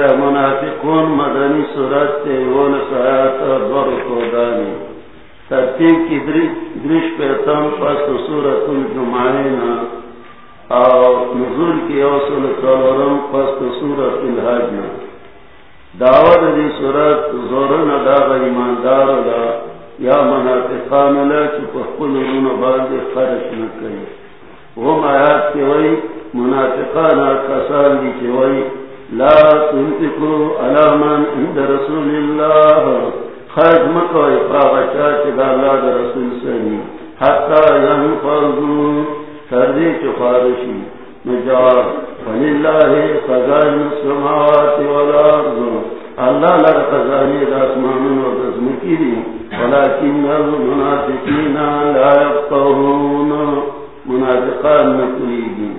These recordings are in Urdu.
ہے منافقون مدنی صورت سے وہ نسایات بر کو ترتیب کی درش پہ تم پس صورت الجمعین اور نزول کی اوصل سورم پس صورت الحج دعوت دی صورت زورن دا ایماندار دا یا منافقان لا چپخل من بعد خرج نہ کریں وہ آیات کے وئی، منافقان کسان دی کے وئی لا تنفقوا على من عند رسول الله. خرج مکو اقراغ چاچ دا رسول سنی. حتى ينفضوا تردی چفارشی نجار فلله خزائن السماوات والأرض الله لا خزانی الأسمان والرزمكين ولكن دزمکی لا یفقهون منافقان مكريدين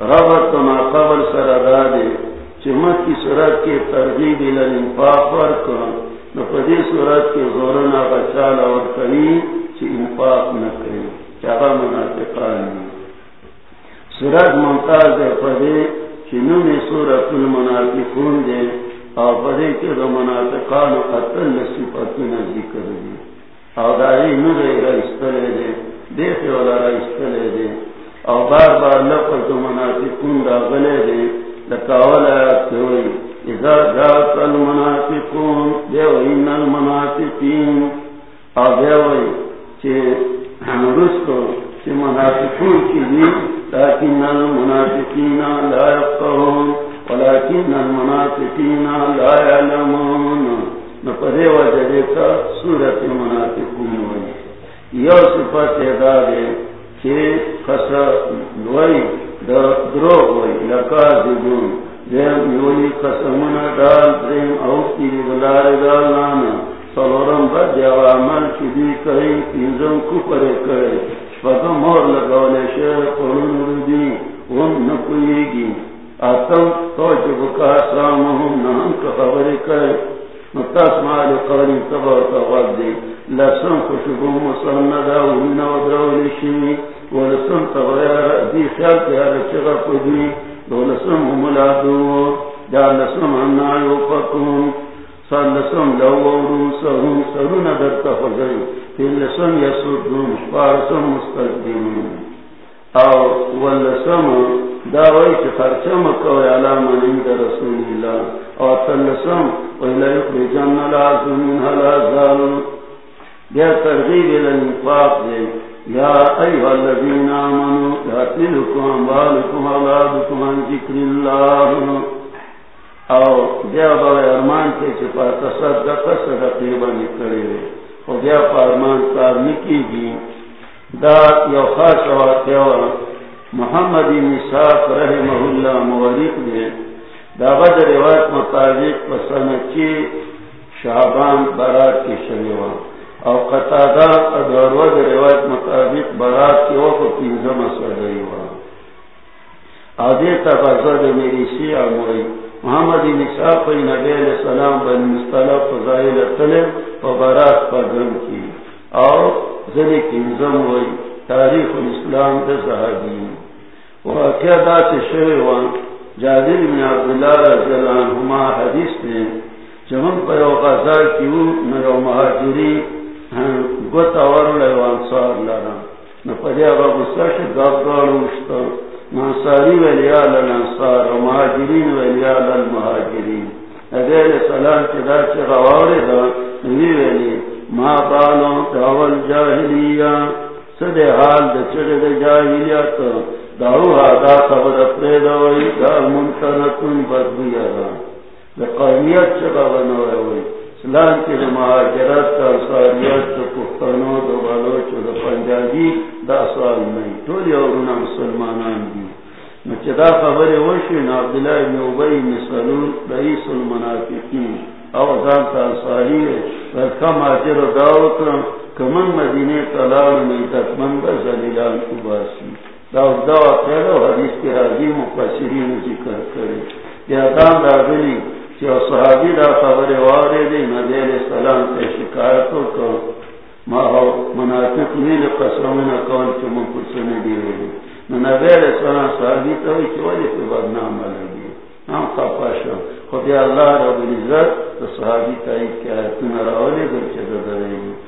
ربط ما قبل سرداده چمت کی صورت کے ترجیح انفاق ورک نفدی کے زورنا بچال اور کبھی چی انفاق نہ کریں چاہا منافقان. صورت ممتاز ہے پدے چنو میں صورت المنافقون دے اور پدے کے دو منافقان قتل نصیبت میں ذکر دی. اور داری نرے گا استلے دے. دیکھے والا را استلے دے. اور بار بار لفظ منافقون دا غلے دے. لقال كوي إذا جاءت المنافقون دعوا إن المنافقين أدعوا چه رسطو چه منافقون كذي لكن المنافقين لا يفقهون ولكن المنافقين لا يعلمون نفره وجدتا سورة المنافقون وي يوسف تدار چه خسر وي درو ہوئی لکا دبون دیم یونی قسمون سلورم بد یو عمل چیدی شیر قرون لسم خوشبو مسند اونا و درولشی و لسم تغیر دی خیال کی حال چغا قدی و دا لسم انا یوفقون سال لسم لو روسهم سرون. در تفضل تین لسم یسودون شپارسم مستقدمون او واللسم دا وی چه خرچم کوی علامن اند رسول اللہ او تلسم ویلی اخرجن العظم من دیر ترغیب الانفاق دے. یا ایوہ الذین آمنوا تحتلکم اموالکم اولادکم عن ذکر اللہ. او دیا بھائی ارمان کے چھپا تصدق صدقی بنی کرے او دیا پا ارمان کار نکی گی. دا یو خاص واقعہ محمد نصاف رحمہ اللہ مورق دے. دا بد روایت مطابق پسند کی شعبان برات کی شنیوان او قطع دا دروج روایت مطابق برات کی وقت پینزم سرگئی وا او دیتا بزرد میری سی آموئی محمد بن اسحاق پر نبی علیہ السلام بن مصطلق فضائل طلب و برات پر گم کی او زنی پینزم وی تاریخ الاسلام دا زہدی واقع دا تشوی وان جابر بن عبداللہ رضی اللہ عنہما حدیث نے جمن پر اوقات کیوں نرو مہاجری گوتا ورلی وانسار لرا نفدی آقا گستاش دابدار وشتا منصاری ولی آل الانسار و مهاجرین ولی آل المهاجرین ادیر سلام چدا چی غواری دا نوی ما بالو داول جاہلیہ سدے حال دا چڑے دا جاہلیہ تو داو حادا خبر اپریدا وی دا منتنکن بدویا دا دا قومیت چگا بنویا وی سلام کی مہاجرت کا ساریت تو پختانو دو بلوچ دو پنجابی، دا سوال نہیں اورونا مسلمانان دی. خبر عبداللہ ابن عبی مسلول رئیس المنافقین. او تا ساری کمن تلال حدیث راضی مفسرین ذکر کرے یا دان دا جو صحابی دا خبر وارے دی نبی علیہ السلام تے شکایتو کو ما ہو، منافق نیل قسمنا کون چو من پرسنے دی ہوئی۔ نبی علیہ السلام صحابی تو ہی ولی بدنام لگی ہم خفا شو۔ اللہ رب العزت تو صحابی تائی کیا ہے تن راولی در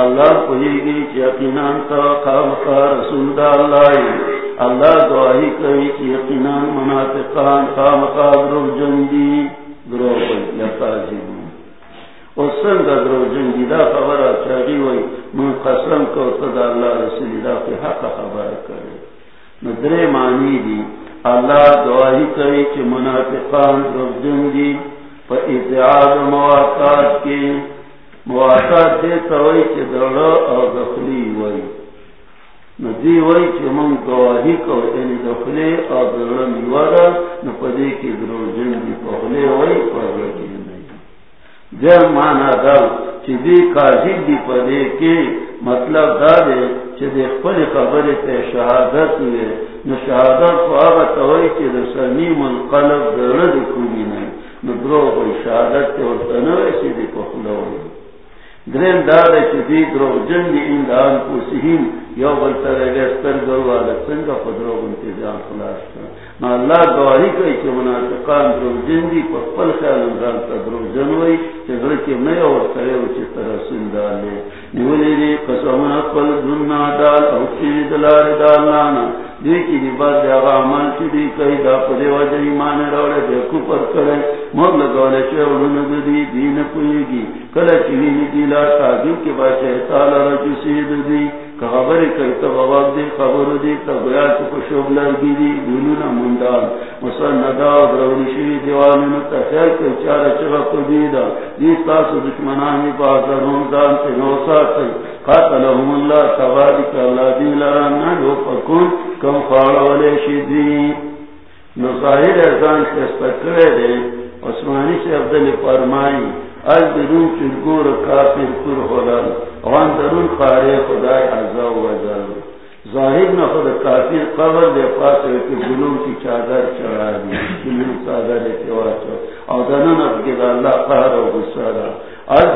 اللہ کوئی گی یقیناً تا قام کا رسول دا اللہ اللہ دعائی کئی کی یقیناً منافقان قام کا درو جنگی درو جنگی اور سنگ درو جنگی دا خبر من قسم کو اللہ رسول دا کی حق خبر کرے۔ ندرے معنی دی، اللہ دعائی کئی کی منافقان درو جنگی۔ پر اتحاد مواقعات کی مواقعات دیتا دخلی ندی چی من گواہی کو یعنی میوارا کی درو نہیں جر مانا دا چی دی دی کی مطلب دا دے چی دی خپل خبر تے شہادت ہوئے. نو شہادت کو آگا توئی چی در سمیم القلب درڑا دی کوئی نہیں نو شہادت تے ورطنوے سی دی پخلے درین دار چی دی درو جن دی اندان کو سہیم یو بلتر اگستر گروالا سنگا پدروگ انتظام خلاص کرا نا اللہ گواہی کئی چی منافقان درو جن دی پر پل خیال انزان تا درو جنوئی چی غلطی میں اور کریو چی ترسن دالے نیولی دی قسمنا پل دننا دال او چیزی دلار دالانا دیکی دی بات دی آغا عمال دی کئی دا پدی وجہ ایمان روڑے دے کپر کرے. مر لگولے چی اولون دی دین پوئیگی کل چیزی دی لا تاگی کی باچے تالا رجو سید دی خبر کئی تو بابا دی، خبر دی تو گیا تو خوشوب لگی دی دونوں مندان مسندا دروڑی شری دیوالوں تخیر کے چار چلا کو دیدا دی تاس دشمنان بازار دان سے نو ساتھ قاتلهم اللہ تبارک اللہ دی لرا نہ لو پکون کم خاڑ والے شدی نو ظاہر احسان سے استقرے دے عثمانی سے عبدال فرمائی از درون چرگور کافر کر خلال وان درون قاری خدای عزا و وزال ظاہر نہ خود کافر قبر دے پاس کہ ظلم کی چادر چڑھا دی ظلم چادر کے واسطے او دنن اب اللہ قہر و غصہ از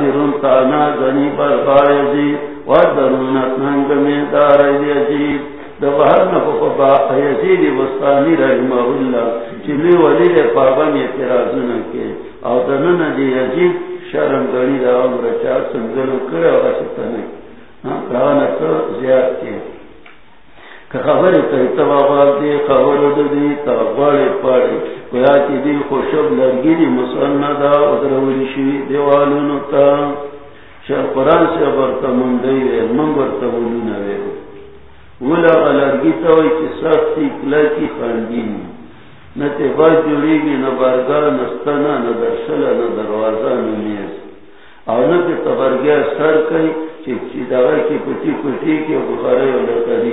تانا زنی بر بار دی و درون ننگ میں دار دی دبہر نہ کو با یزید وستانی رحمہ اللہ چلی ولی دے پابن اعتراض نہ کے او دنن دی یزید شرم گڑی دا عمر چار سنگلو کرے اور سکتا نہیں ہاں کہانا تو زیاد کے کہ خبر کئی تباغال دی خبر دی تباغال پاڑی کویا کی دی خوشب لرگی دی مسلنا دا ادرولی شوی دیوالونو تا. شر قرآن سے برتا مندی وی، من برتا ولونا وی. ولا غلرگی تاوی چی سختی کلکی خاندینی نہ تہوار جڑے گی نہ بارگاہ نستنا نہ درشلا نہ دروازہ، نہ میز اور نہ کہ تبرگیا سر کئی چیچی دوا کی پٹی پٹی کے بخارے اور لڑکاری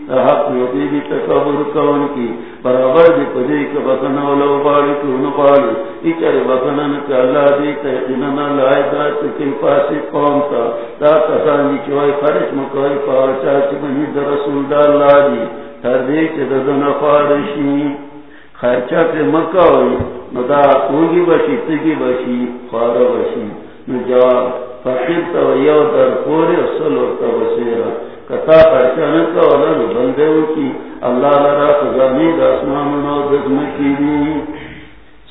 حق نبی بھی تکبر کون کی؟ برابر دی پدی کے بکن ولو بالی تو نبالی اچر بکنن کے اللہ دی تحقیننا لائے دا تکی پاسی قوم تا۔ تا کسانی چوائی خرش مکوئی پاوچا چی بنی در رسول دا اللہ دی۔ ہر دی چی دزن فارشی۔ خرچہ پہ مکوئی ندا کوگی بشی، تگی بشی خوار بشی۔ نجواب فقیر تا یو در پوری اصل و تا بسیرہ کتا پہچان کا ولن بندے کی اللہ لرا خزانی داسمان نو دزم کی دی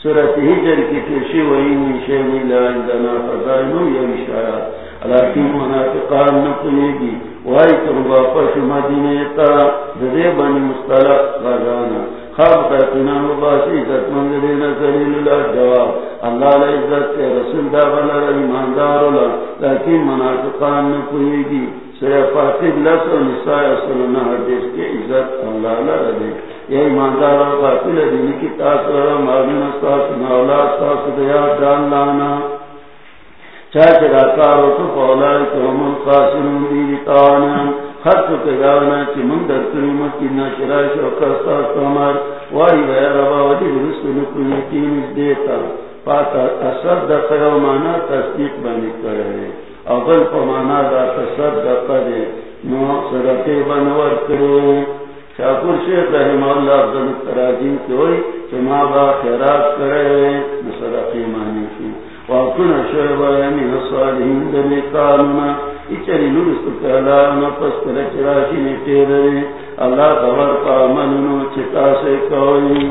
سورت ہجر کی ترشی وئی من شیمی لا اندنا خزائنو یا مشایا۔ علاقی منافقان نکلی گی۔ وائی تر واپس مدینے تا۔ دے بنی مستلق غزانا خواب تاکنا مباسی عزت مند دینا زلیل اللہ جواب۔ اللہ لعزت کے رسول دا بلا ایماندار اللہ لیکن منافقان نکلی گی۔ فاطب لس نساء صلی حدیث کے عزت، اللہ لرہ یہ ایماندار اور قاتل کی تاثر معلوم استاس مولا استاس دیا، جان، لانا۔ چاہے تو پولا تانا خط کے من در کی تمر واری ربا ودی دیتا۔ پاتا اثر در تصدیق بنی کرے۔ اول پمانا دا تصد دا قدے نو صدقے بنور کرو شاکر شیخ رحم اللہ افضل تراجیم کی ہوئی چما با خیرات کرے نو مانی کی واکن شعبہ یمین صالحین دلی قانونا اچری لرست کہلا نفس کرچراشی نیتے رہے اللہ دور پا مننو چتا سے کوئی